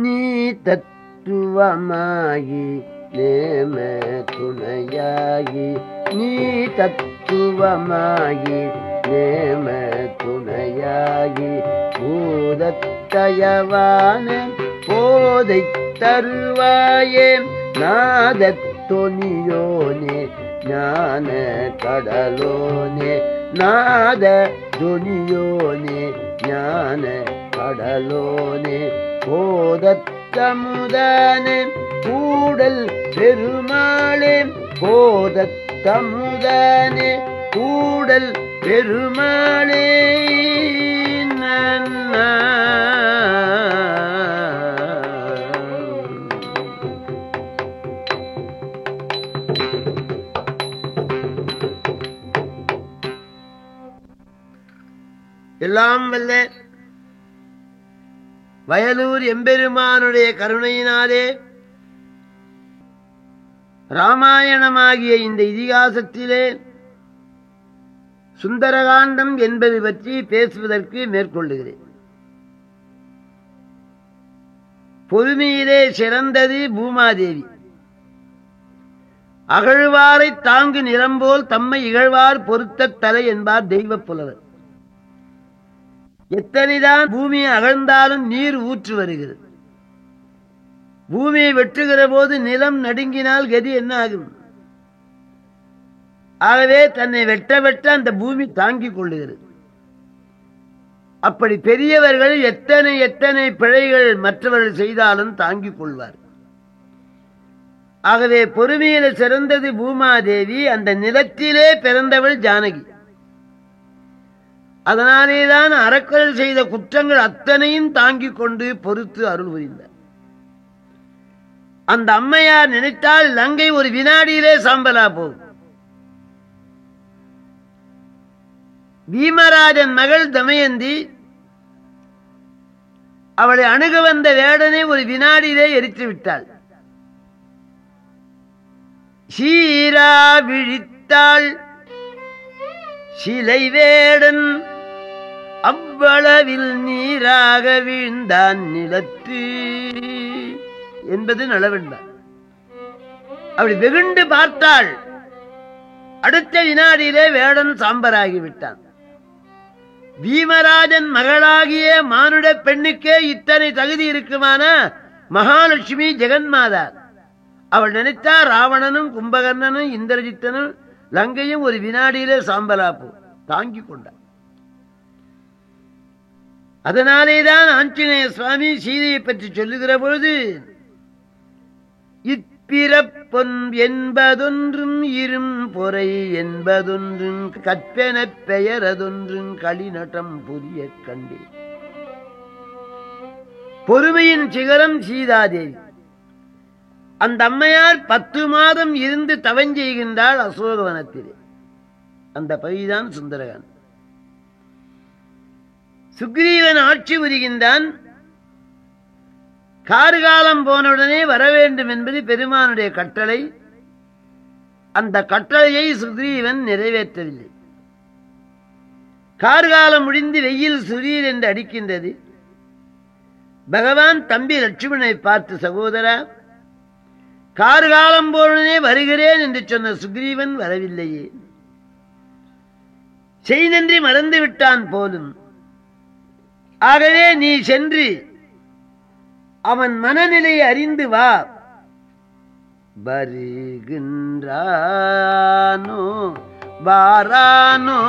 நீ தத்துவமாகி நேம துணையாகி நீ தத்துவமாகி நேம துணையாகி பூதத்தயவான போதை தருவாயே நாதத்தொனியோனே ஞான கடலோனே நாத துனியோனே ஞான கடலோனே போதத்தமுதானே கூடல் பெருமாளே போதத்தமுதானே கூடல் பெருமாளே நன்னா. எல்லாம் வல்ல வயலூர் எம்பெருமானுடைய கருணையினாலே ராமாயணமாகிய இந்த இதிகாசத்திலே சுந்தரகாண்டம் என்பது பற்றி பேசுவதற்கு மேற்கொள்ளுகிறேன். பொறுமையிலே சிறந்தது பூமாதேவி. அகழ்வாரை தாங்கு நிறம்போல் தம்மை இகழ்வார் பொருத்த தலை என்பார் தெய்வப் புலவர் எத்தனைதான் பூமியை அகழ்ந்தாலும் நீர் ஊற்று வருகிறது. பூமியை வெட்டுகிற போது நிலம் நடுங்கினால் கதி என்ன ஆகும்? ஆகவே தன்னை வெட்ட வெட்ட அந்த பூமி தாங்கிக் கொள்ளுகிறது. அப்படி பெரியவர்கள் எத்தனை எத்தனை பிழைகள் மற்றவர்கள் செய்தாலும் தாங்கிக் கொள்வார். ஆகவே பொறுமையில சிறந்தது பூமாதேவி அந்த நிலத்திலே பிறந்தவள் ஜானகி. அதனாலேதான் அறக்கல் செய்த குற்றங்கள் அத்தனையும் தாங்கிக் கொண்டு பொறுத்து அருள் புரிந்தார் அந்த அம்மையார் நினைத்தால் லங்கை ஒரு வினாடியிலே சாம்பலா போகும். பீமராஜன் மகள் தமயந்தி அவளை அணுக வந்த வேடனை ஒரு வினாடியிலே எரித்து விட்டாள். சீரா விழித்தாள். சிலை வேடன் அவ்வளவில் நீராக வீழ்ந்தான் நிலத்து என்பது நலவென்றார் அப்படி வெகுண்டு பார்த்தாள் அடுத்த வினாடியிலே வேடன் சாம்பராகி விட்டான் பீமராஜன் மகளாகிய மானுட பெண்ணுக்கே இத்தனை தகுதி இருக்குமான? மகாலட்சுமி ஜெகன்மாதா அவள் நினைத்தா ராவணனும் கும்பகர்ணனும் இந்திரஜித்தனும் லங்கையும் ஒரு வினாடியிலே சாம்பலாப்பு தாங்கிக் கொண்டார் அதனாலேதான் ஆஞ்சநேய சுவாமி சீதையை பற்றி சொல்லுகிற பொழுது இப்பிறப்பொன் என்பதொன்றும் இரும் பொறை என்பதொன்றும் கற்பெனப் பெயரதொன்றும் களிநட்டம் புரிய கண்டே பொறுமையின் சிகரம் சீதாதேவி. அந்த அம்மையார் பத்து மாதம் இருந்து தவஞ்செய்கின்றாள் அசோகவனத்திலே. அந்த பகுதிதான் சுந்தரகன். சுக்ரீவன் ஆட்சி புரிகின்றான். கார்காலம் போனவுடனே வர வேண்டும் என்பது பெருமானுடைய கட்டளை. அந்த கட்டளையை சுக்ரீவன் நிறைவேற்றவில்லை. கார்காலம் முடிந்து வெயில் சுரீர் என்று அடிக்கின்றது. பகவான் தம்பி லட்சுமணனை பார்த்து சகோதரா கார்காலம் போனே வருகிறேன் என்று சொன்ன சுக்ரீவன் வரவில்லையே. செய்தன்றி மறந்து விட்டான் போலும். ஆகவே நீ சென்று அவன் மனநிலையை அறிந்து வா. வருகின்றானோ வாரானோ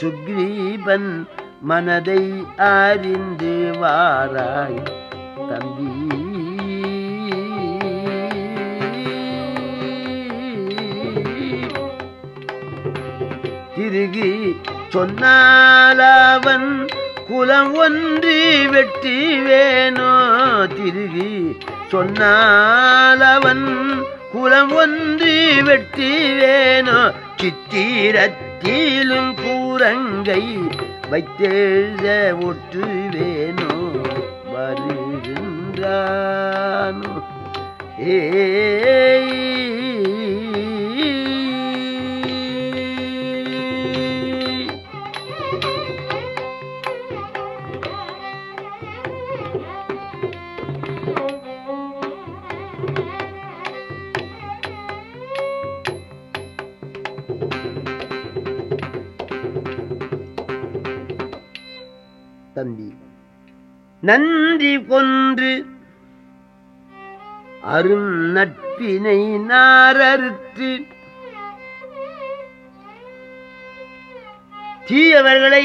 சுக்ரீபன் மனதை அறிந்து வாராய் தம்பி. திருகி சொன்னாலவன் குலம் ஒன்றி வெட்டி வேணோ திருகி சொன்னாலவன் குலம் ஒன்றி வெட்டி வேணோ சித்திரத்திலும் கூரங்கை வைத்தெழுத ஒற்று வேணோ வருகின்றானோ? ஏ நன்றி கொன்று அருண் நட்பினை நாரறுத்து தீயவர்களை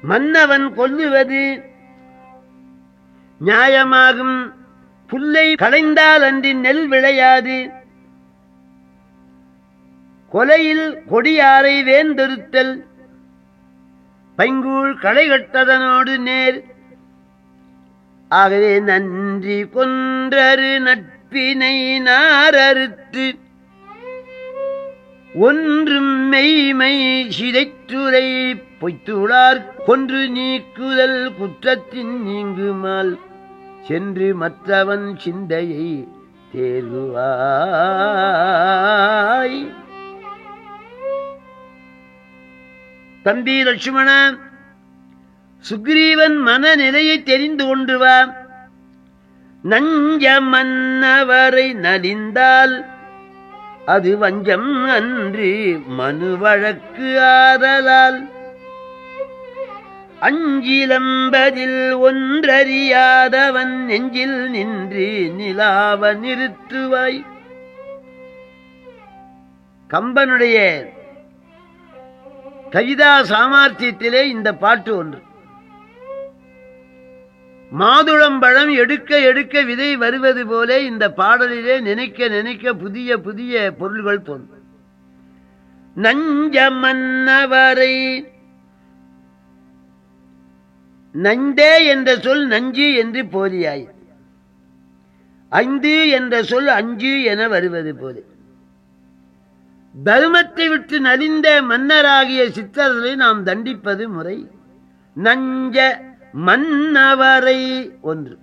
மன்னவன் கொல்லுவது நியாயமாகும். புல்லை களைந்தால் அன்றி நெல் விளையாது. கொலையில் கொடியாரை வேந்தொருத்தல் பைங்கூழ் களைகட்டதனோடு நேர். ஆகவே நன்றி கொன்றரு நட்பினை நாரறுத்து. ஒன்றும் மெய்மை சிதைத்துரை பொய்த்துளார் கொன்று நீக்குதல் குற்றத்தின் நீங்குமால். சென்று மற்றவன் சிந்தையை தேர்வாய் தம்பி லட்சுமண சுக்ரீவன் மனநிலையை தெரிந்து கொண்டு வா நஞ்ச மன்னவரை நலிந்தால் அது வஞ்சம் அன்று மனு வழக்கு ஆதலால். அஞ்சிலம்பதில் ஒன்றறியாதவன் நெஞ்சில் நின்று நிலாவ நிறுத்துவாய். கம்பனுடைய கவிதா சாமர்த்தியத்திலே இந்த பாட்டு ஒன்று. மாதுளம்பழம் எடுக்க எடுக்க விதை வருவது போலே இந்த பாடலிலே நினைக்க நினைக்க புதிய புதிய பொருள்கள் போன்ற நஞ்ச மன்னவரை நஞ்சே என்ற சொல் நஞ்சு என்று போலியாய் ஐந்து என்ற சொல் அஞ்சு என வருவது போலே. தர்மத்தை விட்டு நலிந்த மன்னராகிய சித்தர்களை நாம் தண்டிப்பது முறை. நஞ்ச மன்னவரை ஒன்று.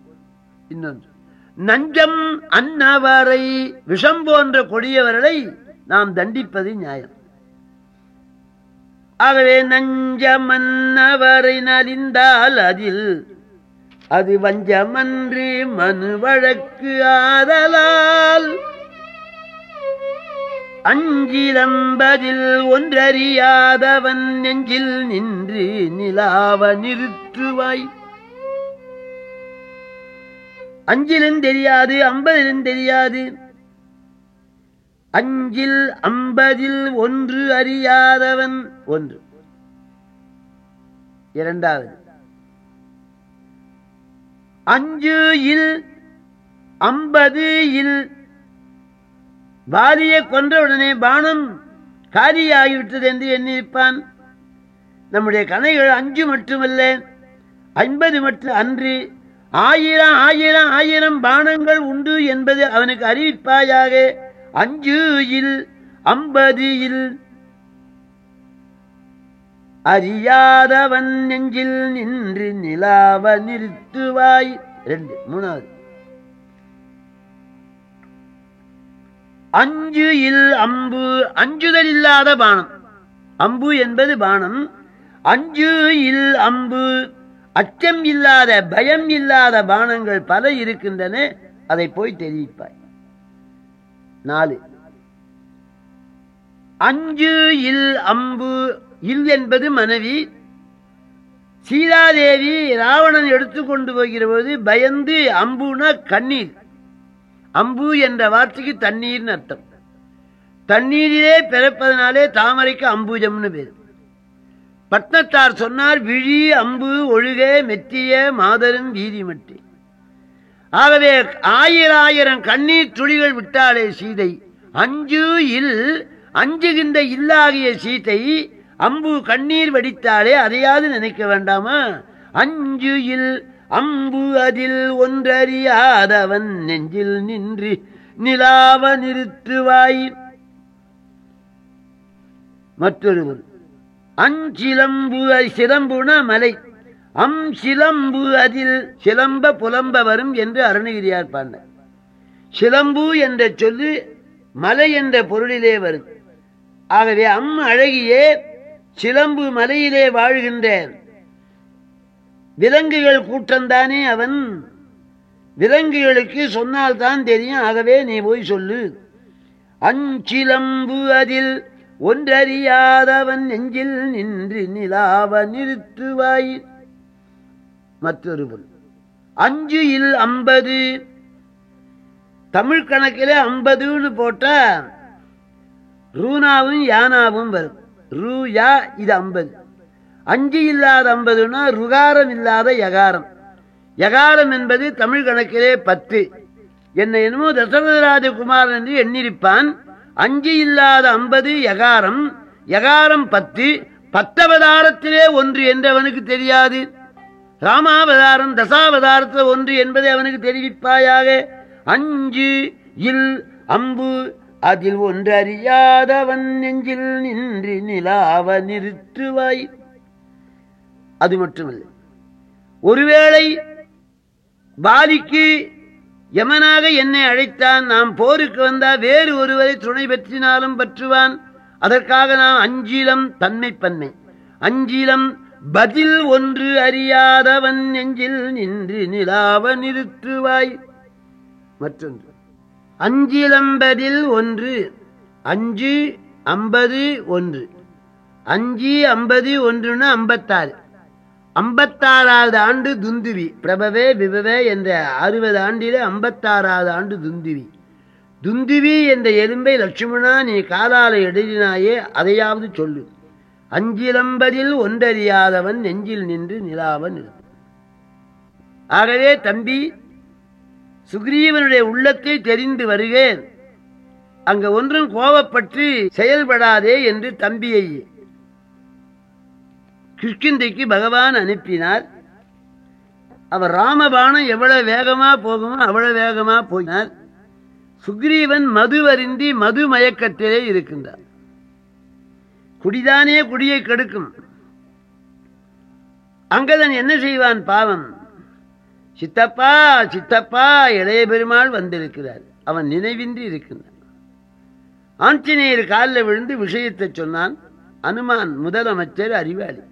இன்னொன்று நஞ்சம் அன்னவரை விஷம் போன்ற கொடியவர்களை நாம் தண்டிப்பது நியாயம். ஆகவே நஞ்ச மன்னவரை நலிந்தால் அதில் அது வஞ்சமன்று மனு வழக்கு ஆதலால் அஞ்சிலம்பதில் ஒன்றறியாதவன் நெஞ்சில் நின்று நிலாவ நிறுத்துவாய். அஞ்சிலும் தெரியாது ஐம்பதிலும் தெரியாது. அஞ்சில் ஐம்பதில் ஒன்று அறியாதவன் ஒன்று. இரண்டாவது. அஞ்சு இல் ஐம்பது இல் பாலியை கொன்றவுடனே பானம் காலியாகிவிட்டது என்று எண்ணியிருப்பான். நம்முடைய கணைகள் அஞ்சு மட்டுமல்ல ஐம்பது மட்டும் அன்று ஆயிரம் ஆயிரம் ஆயிரம் பானங்கள் உண்டு என்பது அவனுக்கு அறிவிப்பாயாக அஞ்சு இல் ஐம்பது இல். அறியாதவன் நெஞ்சில் நின்று நிலாவ நிறுத்துவாய். ரெண்டு மூணாவது. அஞ்சு இல் அம்பு அஞ்சுதல் இல்லாத பானம். அம்பு என்பது பானம். அஞ்சு இல் அம்பு அச்சம் இல்லாத பயம் இல்லாத பானங்கள் பல இருக்கின்றன. அதை போய் தெரிவிப்பாய். நாலு. அஞ்சு இல் அம்பு இல் என்பது மனைவி. சீதாதேவி ராவணன் எடுத்துக்கொண்டு போகிற போது பயந்து அம்புனா கண்ணீர். அம்பு என்ற வார்த்தைக்கு தண்ணீர்னு அர்த்தம். தண்ணீரிலே பிறப்பதனாலே தாமரைக்கு அம்புஜம்னு பேர். பட்னத்தார் சொன்னார் விழி அம்பு ஒழுக மெத்திய மாதரும் வீதி மட்டி. ஆகவே ஆயிரம் ஆயிரம் கண்ணீர் துளிகள் விட்டாலே சீதை அஞ்சு இல் அஞ்சுகின்ற இல்லாகிய சீதை அம்பு கண்ணீர் வடித்தாலே அதையாவது நினைக்க வேண்டாமா? அஞ்சு இல் அம்பு அதில் ஒன்றறியாதவன் நெஞ்சில் நின்று நிலாவ நிறுத்துவாய். மற்றொருவர் அஞ்சிலம்பு சிலம்புனா மலை அம் சிலம்பு அதில் சிலம்ப புலம்ப வரும் என்று அருணகிரியார் பாடினார். சிலம்பு என்ற சொல்லு மலை என்ற பொருளிலே வரும் ஆகவே அம் அழகியே சிலம்பு மலையிலே வாழ்கின்ற விலங்குகள் கூட்டம்தானே அவன்? விலங்குகளுக்கு சொன்னால்தான் தெரியும். ஆகவே நீ போய் சொல்லு. அஞ்சிலம்பு அதில் ஒன்றறியாதவன் நெஞ்சில் நின்று நிலாவ நிறுத்துவாய். மற்றொரு பொருள். அஞ்சு இல் ஐம்பது. தமிழ் கணக்கிலே ஐம்பதுன்னு போட்ட ரூனாவும் யானாவும் வரும். ரூ யா இது ஐம்பது. அஞ்சு இல்லாத ஐம்பதுன்னா ருகாரம் இல்லாத யகாரம். யகாரம் என்பது தமிழ் கணக்கிலே பத்து. என்னை என்னமோ தசரதராஜகுமாரன் என்று எண்ணிருப்பான் அஞ்சு இல்லாத ஐம்பது யகாரம். யகாரம் பத்து. பத்தவதாரத்திலே ஒன்று என்று அவனுக்கு தெரியாது. ராமாவதாரம் தசாவதாரத்தில் ஒன்று என்பதை அவனுக்கு தெரிவிப்பாயாக. அஞ்சு இல் அம்பு அதில் ஒன்றறியாதவன் நெஞ்சில் நின்று நிலாவ நிறுத்துவாய். அது மட்டுமல்ல. ஒருவேளை பாலிக்கு யமனாக என்னை அழைத்தான் நாம் போருக்கு வந்தால் வேறு ஒருவரை துணை பற்றினாலும் பற்றுவான். அதற்காக நாம் அஞ்சிலம் தன்மை பன்மை அஞ்சிலம் பதில் ஒன்று அறியாதவன் நெஞ்சில் நின்று நிலாவ நிறுத்துவாய். மற்றொன்று அஞ்சிலம்பதில் ஒன்று அஞ்சு ஐம்பது ஒன்று. அஞ்சு ஐம்பது ஒன்றுன்னு ஐம்பத்தாறு. ஐம்பத்தாறாவது ஆண்டு துந்துவி. பிரபவே விபவே என்ற அறுபது ஆண்டிலே ஐம்பத்தாறாவது ஆண்டு துந்துவி. துந்துவி என்ற எலும்பை லட்சுமணா நீ காலால எழுதினாயே அதையாவது சொல்லு. அஞ்சிலம்பதில் ஒன்றறியாதவன் நெஞ்சில் நின்று நிலாவன் ஆகவே தம்பி சுக்ரீவனுடைய உள்ளத்தை தெரிந்து வருகிறேன் அங்க ஒன்றும் கோபப்பட்டு செயல்படாதே என்று தம்பியை கிஷ்கிந்தைக்கு பகவான் அனுப்பினார். அவர் ராமபாணம் எவ்வளவு வேகமா போகுமோ அவ்வளவு வேகமா போயினார். சுக்ரீவன் மது அருந்தி மது மயக்கத்திலே இருக்கின்றார். குடிதானே குடியை கெடுக்கும். அங்கதன் என்ன செய்வான் பாவம்? சித்தப்பா சித்தப்பா இளைய பெருமாள் வந்திருக்கிறார். அவன் நினைவின்றி இருக்கின்றான். ஆஞ்சநேயர் காலில் விழுந்து விஷயத்தை சொன்னான். அனுமான் முதலமைச்சர் அறிவாளி.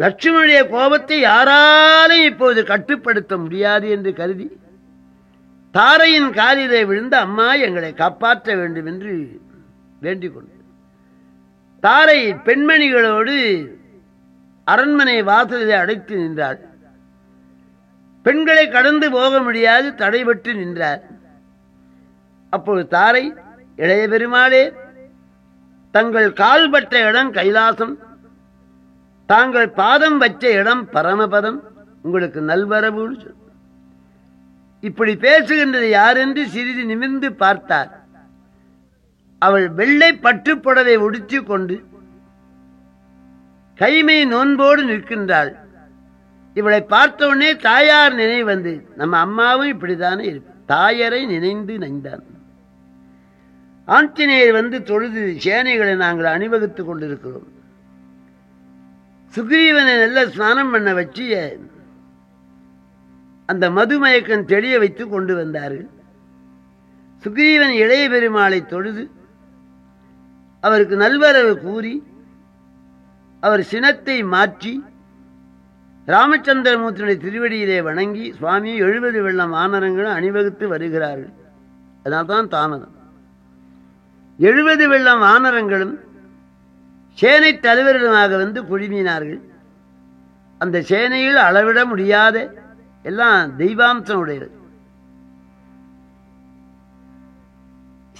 லட்சுமணிய கோபத்தை யாராலும் இப்போது கட்டுப்படுத்த முடியாது என்று கருதி தாரையின் காலிலே விழுந்து அம்மா எங்களை காப்பாற்ற வேண்டும் என்று வேண்டிக் தாரை பெண்மணிகளோடு அரண்மனை வாசலிலே அடைத்து நின்றார் பெண்களை கடந்து போக முடியாது தடைபட்டு நின்றார் அப்போது தாரை இளைய பெருமாளே தங்கள் கால்பட்ட இடம் கைலாசம். தாங்கள் பாதம் வச்ச இடம் பரமபதம். உங்களுக்கு நல்வரவுன்னு சொல். இப்படி பேசுகின்றது யாரென்று சிறிது நிமிர்ந்து பார்த்தார். அவள் வெள்ளை பட்டுப்புடவை உடுத்திக் கொண்டு கைமை நோன்போடு நிற்கின்றாள். இவளை பார்த்தவுடனே தாயார் நினைவு வந்து நம்ம அம்மாவும் இப்படித்தானே இருக்கு. தாயரை நினைந்து நைந்தான். ஆஞ்சநேயர் வந்து தொழுது சேனைகளை நாங்கள் அணிவகுத்துக் கொண்டிருக்கிறோம். சுக்ரீவனை நல்ல ஸ்நானம் பண்ண வச்சு அந்த மதுமயக்கம் தெளிய வைத்து கொண்டு வந்தார்கள் சுக்ரீவன் இளைய பெருமாளை தொழுது அவருக்கு நல்வரவு கூறி அவர் சினத்தை மாற்றி ராமச்சந்திரமூர்த்தியுடைய திருவடியிலே வணங்கி சுவாமி எழுபது வெள்ளம் வானரங்களும் அணிவகுத்து வருகிறார்கள். அதனால்தான் தாமதம். எழுபது வெள்ளம் வானரங்களும் சேனை தலைவர்களுமாக வந்து குழுமினார்கள். அந்த சேனையில் அளவிட முடியாத எல்லாம் தெய்வாம்சம் உடையது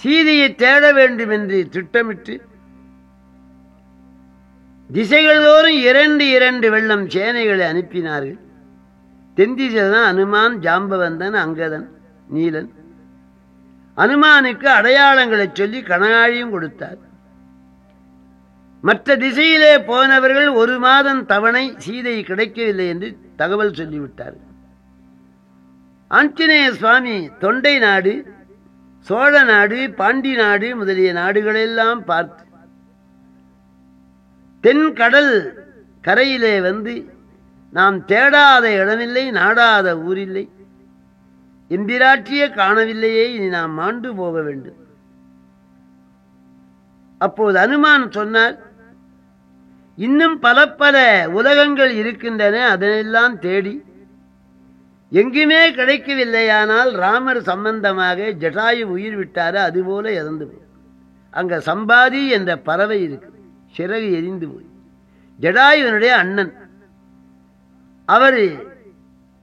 சீதையை தேட வேண்டும் என்று திட்டமிட்டு திசைகளோறும் இரண்டு இரண்டு வெள்ளம் சேனைகளை அனுப்பினார்கள். தென்திசைதான் அனுமான் ஜாம்பவந்தன் அங்கதன் நீலன். அனுமானுக்கு அடையாளங்களை சொல்லி கணாழியும் கொடுத்தார். மற்ற திசையிலே போனவர்கள் ஒரு மாதம் தவணை சீதை கிடைக்கவில்லை என்று தகவல் சொல்லிவிட்டார். ஆஞ்சநேய சுவாமி தொண்டை நாடு சோழ நாடு பாண்டி நாடு முதலிய நாடுகளெல்லாம் பார்த்து தென்கடல் கரையிலே வந்து நாம் தேடாத இடமில்லை நாடாத ஊரில்லை எம்பிராட்சியே காணவில்லையே இனி நாம் மாண்டு போக வேண்டும். அப்போது அனுமான் சொன்னார் இன்னும் பல பல உலகங்கள் இருக்கின்றன அதனெல்லாம் தேடி. எங்குமே கிடைக்கவில்லையானால் ராமர் சம்பந்தமாக ஜட்டாயு உயிர் விட்டாரு அதுபோல இறந்து போய். அங்க சம்பாதி என்ற பறவை இருக்கு சிறகு எரிந்து போய். ஜடாயுவனுடைய அண்ணன். அவர்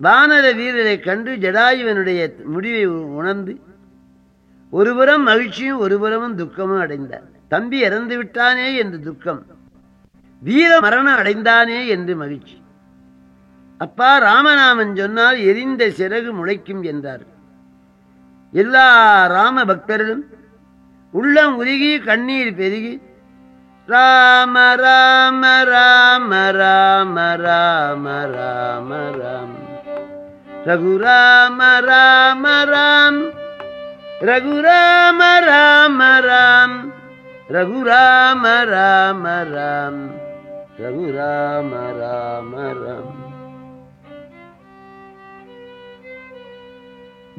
வானர வீரரை கண்டு ஜடாயுவனுடைய முடிவை உணர்ந்து ஒருபுறம் மகிழ்ச்சியும் ஒருபுறமும் துக்கமும் அடைந்தார். தம்பி இறந்து விட்டானே என்று துக்கம் வீர மரணம் அடைந்தானே என்று மகிழ்ச்சி. அப்பா ராமநாமன் சொன்னால் எரிந்த சிறகு முளைக்கும் என்றார். எல்லா ராம பக்தர்களும் உள்ளம் உருகி கண்ணீர் பெருகி ராம ராம ராம ராம ராம ராம ராம் ரகுராம ராம ராம் ரகுராம ராம ராம் ரகுராம ராம ராம் ரகுராம ராம ராம்.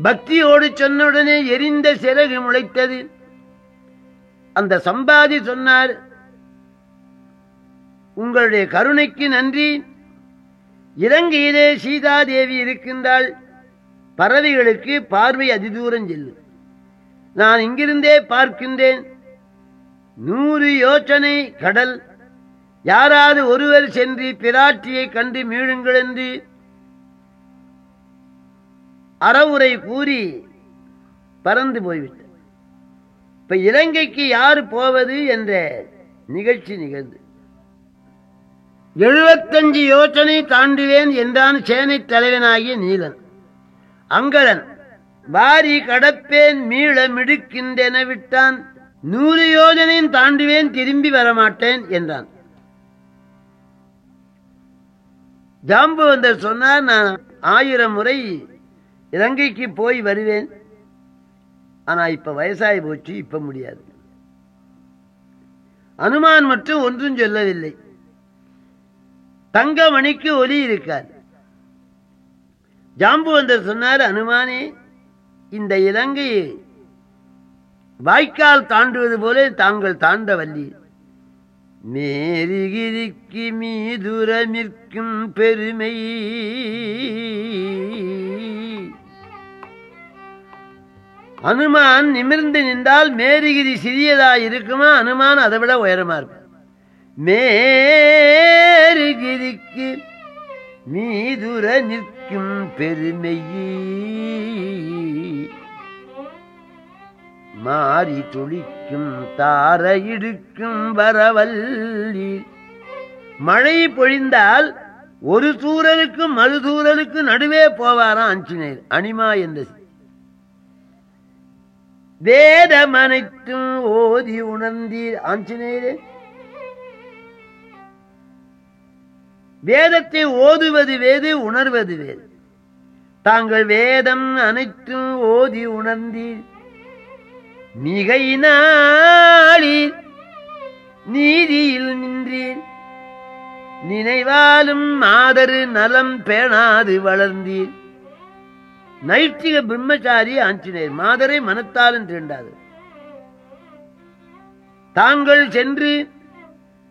பக்தியோடு சொன்னவுடனே எரிந்த சிறகு முளைத்தது. அந்த சம்பாதி சொன்னார் உங்களுடைய கருணைக்கு நன்றி. இலங்கையிலே சீதாதேவி இருக்கின்றாள். பறவைகளுக்கு பார்வை அதிதூரம் செல்லும். நான் இங்கிருந்தே பார்க்கின்றேன். நூறு யோசனை கடல். யாராவது ஒருவர் சென்று பிராட்டியை கண்டு மீழுங்கள் என்று அறவுரை கூறி பறந்து போய்விட்டார் இப்ப இலங்கைக்கு யார் போவது என்ற நிகழ்ச்சி நிகழ்ந்து. எழுபத்தஞ்சு யோசனை தாண்டுவேன் என்றான் சேனை தலைவனாகிய நீலன். அங்கலன் வாரி கடப்பேன் மீள மிடுக்கின்றென விட்டான். நூறு யோஜனையும் தாண்டுவேன் திரும்பி வரமாட்டேன் என்றான். ஜாம்புவந்தர் சொன்னார் நான் ஆயிரம் முறை இலங்கைக்கு போய் வருவேன். ஆனா இப்ப வயசாகி போச்சு இப்ப முடியாது. அனுமான் மட்டும் ஒன்றும் சொல்லவில்லை. தங்கமணிக்கு ஒலி இருக்காது. ஜாம்புவந்தர் சொன்னார் அனுமானே இந்த இலங்கையை வாய்க்கால் தாண்டுவது போல தாங்கள் தாண்ட வல்லி மேரிகிரிக்கு மீதுரமிற்கும் பெருமை. அனுமான் நிமிர்ந்து நின்றால் மேரிகிரி சிறியதா இருக்குமா? அனுமான் அதை விட உயரமா இருக்கும். மேரிகிரிக்கு மீதுர நிற்கும் பெருமையே மாறி துளிக்கும் தார இடுக்கும் வரவல்லி. மழை பொழிந்தால் ஒரு சூரலுக்கும் மறு தூரலுக்கு நடுவே போவாராம் ஆஞ்சநேயர் அனிமா என்ற வேதம் அனைத்தும் ஓதி உணர்ந்தீர் ஆஞ்சநேயரே. வேதத்தை ஓதுவது வேது உணர்வது வேறு. தாங்கள் வேதம் அனைத்தும் ஓதி உணர்ந்தீர். மிகை நீதியில் நின்றீர் நினைவாலும் மாதரு நலம் பேணாது வளர்ந்தீர் நைஷ்டிக பிரம்மச்சாரி ஆஞ்சநேயர் மாதரை மனத்தாலும் தீண்டாது தாங்கள் சென்று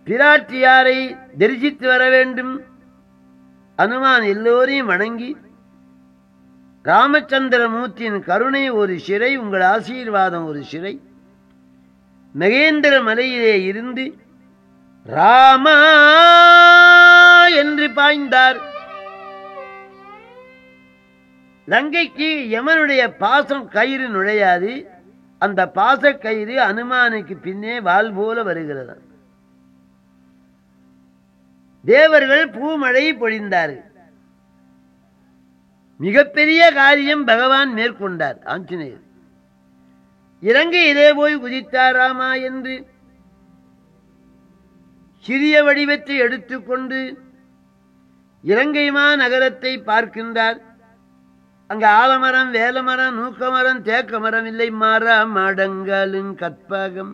பிராட்டியாரை தரிசித்து வர வேண்டும். அனுமான் எல்லோரையும் வணங்கி ராமச்சந்திரமூர்த்தியின் கருணை ஒரு சிறை உங்கள் ஆசீர்வாதம் ஒரு சிறை. மகேந்திர மலையிலே இருந்து ராமா என்று பாய்ந்தார். லங்கைக்கு யமனுடைய பாசம் கயிறு நுழையாது. அந்த பாச கயிறு அனுமானுக்கு பின்னே வால் போல வருகிறது. தேவர்கள் பூமழை பொழிந்தார்கள். மிகப்பெரிய காரியம் பகவான் மேற்கொண்டார் ஆஞ்சநேயர். இலங்கை இதே போய் குதித்தாராமா என்று சிறிய வடிவத்தை எடுத்துக்கொண்டு இலங்கைமா நகரத்தை பார்க்கின்றார். அங்கு ஆலமரம் வேலமரம் நூக்கமரம் தேக்க மரம் இல்லை மர மடங்களும் கற்பகம்.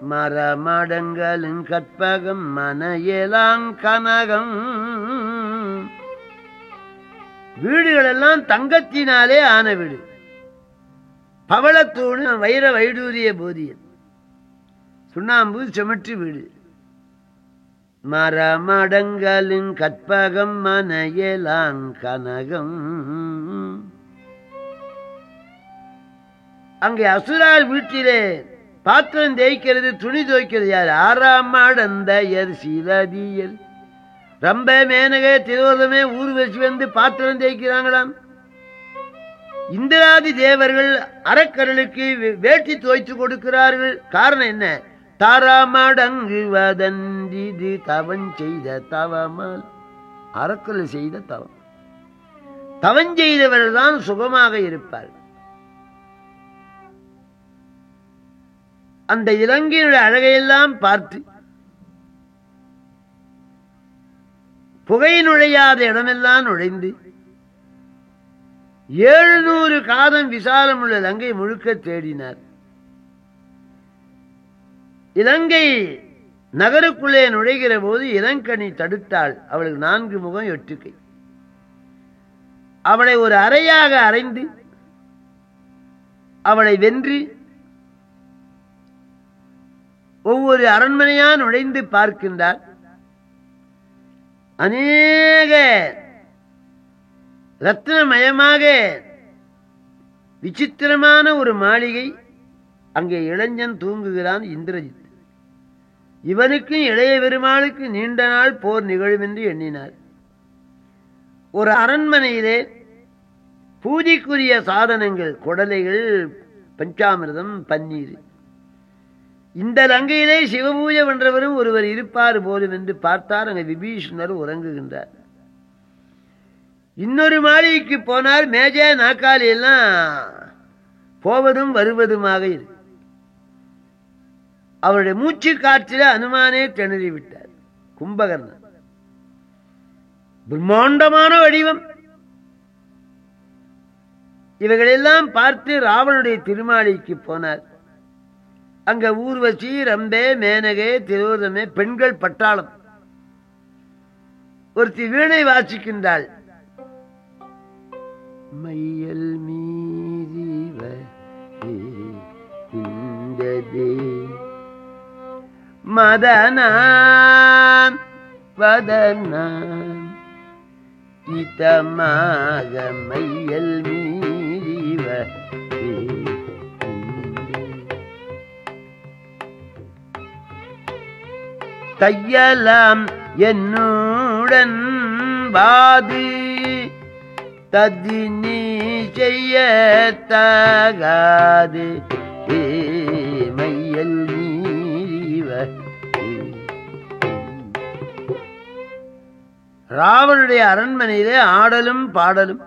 மர மடங்களும் கற்பகம் மன ஏலாங் கனகம். எல்லாம் தங்கத்தினாலே ஆன வீடு. பவளத்தூணு வைர வைடூரிய போதியன். சுண்ணாம்பு செமற்றி வீடு. மரமடங்களின் கற்பகம் மனையலாங் கனகம். அங்கே அசுரால் வீட்டிலே பாத்திரம் தேய்க்கிறது துணி துவைக்கிறது யார்? ஆறாம் மாடந்தையர் சிலதியர். ரொம்ப மேனகே திருவதமே ஊர் வச்சு வந்து பாத்திரம் தேய்க்கிறாங்களாம். இந்திராதி தேவர்கள் அறக்கரலுக்கு வே- வேட்டி துவைத்து கொடுக்கிறார்கள். காரணம் என்ன? தாராமடங்கு வதந்திது தவன் செய்த தவமால். அறக்கரல் செய்த தவம். தவன் செய்தவர்கள் தான் சுகமாக இருப்பார்கள். அந்த இலங்கையினுடைய அழகையெல்லாம் பார்த்து புகை நுழையாத இடமெல்லாம் நுழைந்து ஏழுநூறு காதம் விசாலம் உள்ள இலங்கை முழுக்க தேடினார். இலங்கை நகருக்குள்ளே நுழைகிற போது இளங்கனி தடுத்தாள். அவளுக்கு நான்கு முகம் எட்டு கை. அவளை ஒரு அறையாக அறைந்து அவளை வென்று ஒவ்வொரு அரண்மனையா நுழைந்து பார்க்கின்றார். அநேக ரத்னமயமாக விசித்திரமான ஒரு மாளிகை அங்கே இளைஞன் தூங்குகிறான் இந்திரஜித். இவனுக்கும் இளைய பெருமாளுக்கு நீண்ட நாள் போர் நிகழும் என்று எண்ணினார். ஒரு அரண்மனையிலே பூஜைக்குரிய சாதனங்கள் குடலைகள் பஞ்சாமிர்தம் பன்னீர் இந்த லங்கையிலே சிவபூஜை பண்றவரும் ஒருவர் இருப்பார் போலும் என்று பார்த்தார். அங்கே விபீஷணர் உறங்குகின்றார். இன்னொரு மாளிகைக்கு போனார் மேஜ நாக்காளி எல்லாம் போவதும் வருவதுமாக இருக்கு. அவருடைய மூச்சு காற்றில அனுமானே திணறி விட்டார். கும்பகர்ணன். பிரம்மாண்டமான வடிவம். இவைகளெல்லாம் பார்த்து ராவனுடைய திருமாளிக்கு போனார். அங்க ஊர்வசி ரம்பே மேனகே திரோதமே பெண்கள் பட்டாளம். ஒருத்தி வீணை வாசிக்கின்றாள். மையல் மீறிவ இந்ததே மதனான் வதனான் இதமாக மையல் மீ தையலாம் என்னுடன் வாது. ததினி செய்ய தகாது மையல் நீவ ராவனுடைய அரண்மனையிலே ஆடலும் பாடலும்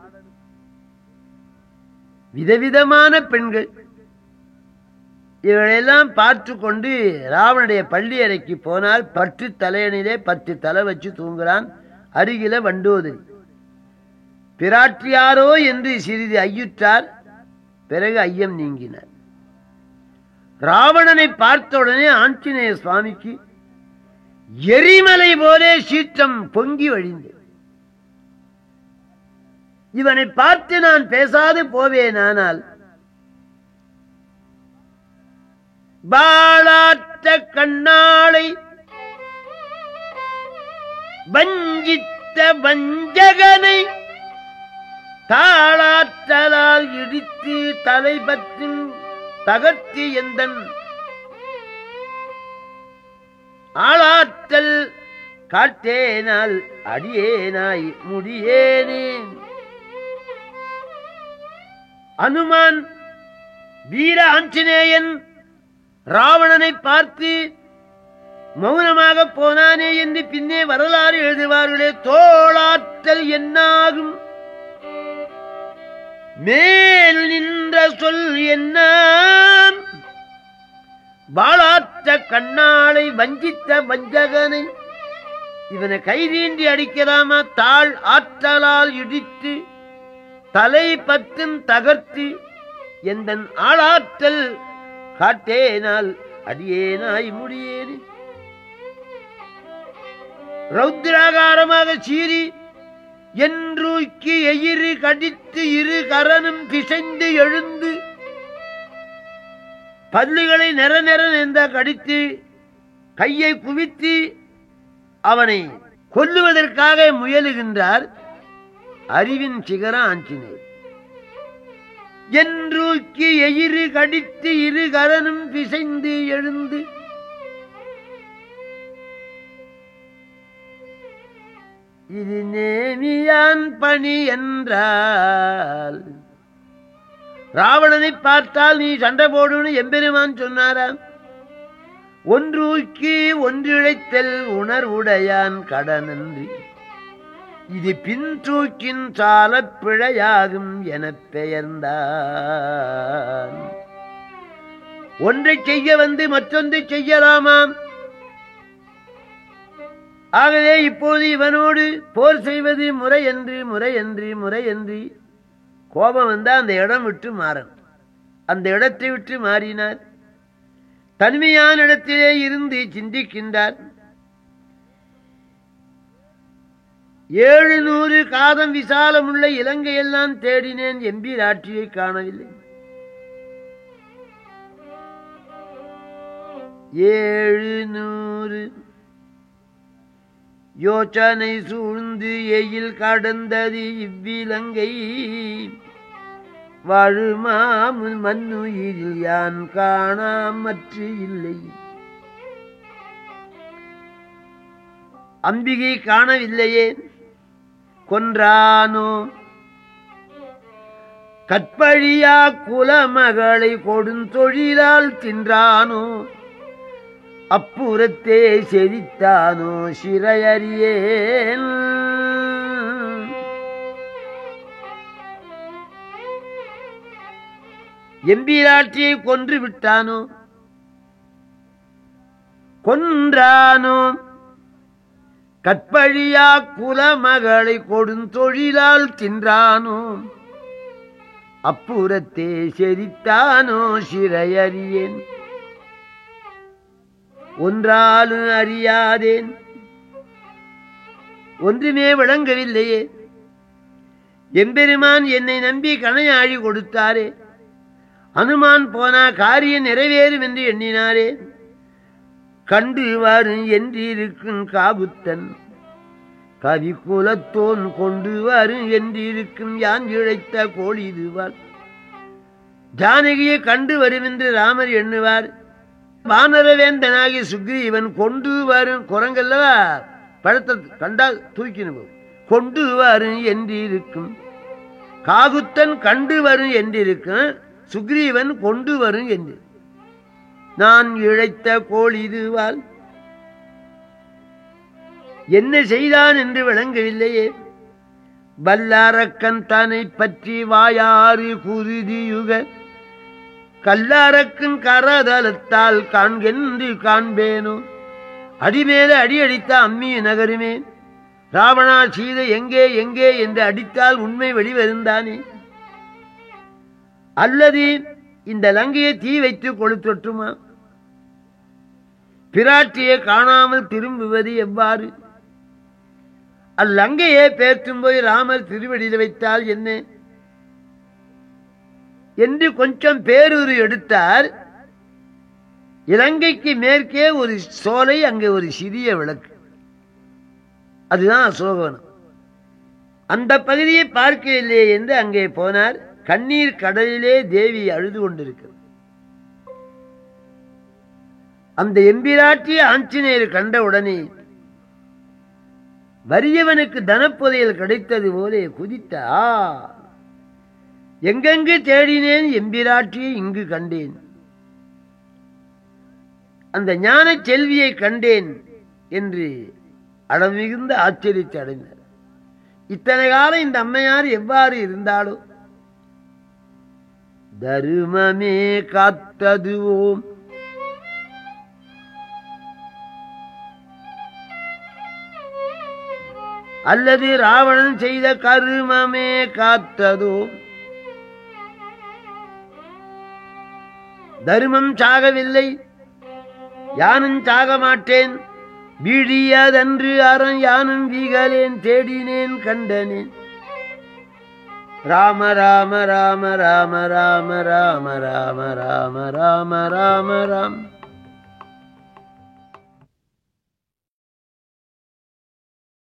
விதவிதமான பெண்கள். இவனையெல்லாம் பார்த்து கொண்டு ராவனுடைய பள்ளி அறைக்கு போனால் பற்று தலையணிலே பத்து தலை வச்சு தூங்குறான். அருகில வண்டோதரி பிராட்டியாரோ என்று சிறிது ஐயுற்றார். பிறகு ஐயம் நீங்கினார். ராவணனை பார்த்த உடனே ஆஞ்சநேய சுவாமிக்கு எரிமலை போலே சீற்றம் பொங்கி வழிந்தது. இவனை பார்த்து நான் பேசாது போவேனானால் பாளாற்ற கண்ணாளை வஞ்சித்த வஞ்சகனை தாளாற்றலால் இடித்து தலைபத்தின் தகர்த்தி எந்தன் ஆளாற்றல் காட்டேனால் அடியேனாய் முடியேனேன் அனுமான் வீர ஆஞ்சநேயன் ராவணனை பார்த்து மௌனமாக போனானே என்று பின்னே வரலாறு எழுதுவார்களே தோளாற்றல் என்னாகும்? மேல் நின்ற சொல் என்ன வாழாற்ற கண்ணாளை வஞ்சித்த வஞ்சகனை இவனை கைதீண்டி அடிக்கலாமா? தாழ் ஆற்றலால் இடித்து தலை பத்தும் தகர்த்து எந்தன் ஆளாற்றல் காட்டேனால் அடியேனாய் முடியேனே ரௌத்ராகாரமாக சீறி என்றூக்கி எயிறு கடித்து இரு கரனும் பிசைந்து எழுந்து பல்லுகளை நிற நிற நெந்த கடித்து கையை குவித்து அவனை கொல்லுவதற்காக முயலுகின்றார் அறிவின் சிகர ஆஞ்சினேன் என்றூக்கி எயிறு கடித்து இரு கரனும் பிசைந்து எழுந்து. இது நேமியான் பணி என்றால் ராவணனை பார்த்தால் நீ சண்டை போடுன்னு எம்பெருமான் சொன்னாராம். ஒன்றூக்கி ஒன்றிழைத்தல் உணர்வுடையான் கடனன்றி. இது பின்தூக்கின் சால பிழையாகும் எனப் பெயர்ந்தான். ஒன்றை செய்ய வந்து மற்றொன்று செய்யலாமாம்? ஆகவே இப்போது இவனோடு போர் செய்வது முறையன்று முறையன்று முறையன்று கோபம் வந்தால் அந்த இடம் விட்டு மாறன் அந்த இடத்தை விட்டு மாறினார் தனிமையான இடத்திலே இருந்து சிந்திக்கின்றார் ஏழு நூறு காதம் விசாலமுள்ள இலங்கையெல்லாம் தேடினேன் எம்பி ராட்சியை காணவில்லை. ஏழு நூறு யோசனை சூழ்ந்து எயில் கடந்தது இவ்விலங்கை. வாழுமாமுன் மண்ணுயிரில் யான் காணாமற்று இல்லை. அம்பிகை காணவில்லையே. கொன்றானோ? கற்பழியா குலமகளை கொடுந்தொழிலால் தின்றானோ? அப்புறத்தே செதித்தானோ சிறையறியேன்? எம்பிராட்சியை கொன்று விட்டானோ? கொன்றானோ? கற்பழியா குலமகளை கொடுந்தொழிலால் தின்றானோ? அப்புறத்தே செரித்தானோ சிறையறியேன்? ஒன்றாலும் அறியாதேன்? ஒன்றுமே விளங்கவில்லையே. எம்பெருமான் என்னை நம்பி கணையாழி கொடுத்தாரே. அனுமான் போனா காரியம் நிறைவேறும் என்று எண்ணினாரே. கண்டு வரும் என்றிருக்கும் காபுத்தன். கவி குலத்தோன் கொண்டு வரும் என்றிருக்கும் யான் இழைத்த கோழி இதுவார் ஜானகியை கண்டு வரும் என்று ராமர் எண்ணுவார். வானரவேந்தனாகி சுக்ரீவன் கொண்டு வரும் குரங்கல்லவா? பழத்தை கண்டால் தூக்கினு கொண்டு வரும் என்றிருக்கும். காகுத்தன் கண்டு வரும் என்றிருக்கும். சுக்ரீவன் கொண்டு வரும் என்று. நான் இழைத்த கோள் இதுவால் என்ன செய்தான் என்று விளங்கவில்லையே. வல்லாரக்கன் தன்னை பற்றி வாயாறு குருதியுக கல்லாரக்கன் கரதலத்தால் காண்கென்று காண்பேனோ? அடிமேல அடி அடித்த அம்மி நகருமே ராவணா சீதை எங்கே எங்கே என்று அடித்தால் உண்மை வெளிவருந்தானே? அல்லது இந்த லங்கையை தீ வைத்து கொளுத்தொட்டுமா? பிராட்டியை காணாமல் திரும்புவது எவ்வாறு? அல்லங்கையே பேர்த்தும் போய் ராமர் திருவடியில் வைத்தால் என்ன? என்று கொஞ்சம் பேரூர் எடுத்தார். இலங்கைக்கு மேற்கே ஒரு சோலை அங்கே ஒரு சிறிய விளக்கு. அதுதான் அசோகவனம். அந்த பகுதியை பார்க்கவில்லை என்று அங்கே போனார். கண்ணீர் கடலிலே தேவி அழுது கொண்டிருக்கிறார் அந்த எம்பிராட்டி ஆஞ்சநேயர் கண்ட உடனே வறியவனுக்கு தனப்புதையல் கிடைத்தது போலே குதித்தா எங்கெங்கு தேடினேன் எம்பிராட்டியை இங்கு கண்டேன். அந்த ஞான செல்வியை கண்டேன் என்று அளமிகுந்த ஆச்சரியத்தை அடைந்தார் இத்தனை காலம் இந்த அம்மையார் எவ்வாறு இருந்தாலும் தருமமே காத்ததுவோம். அல்லது ராவணன் செய்த கருமமே காத்ததோ தருமம் சாகவில்லை யானும் சாக மாட்டேன் வீழியதன்று அறம் யானும் வீகலேன் தேடினேன் கண்டனேன் ராம ராம ராம ராம ராம ராம ராம ராம ராம ராம ராம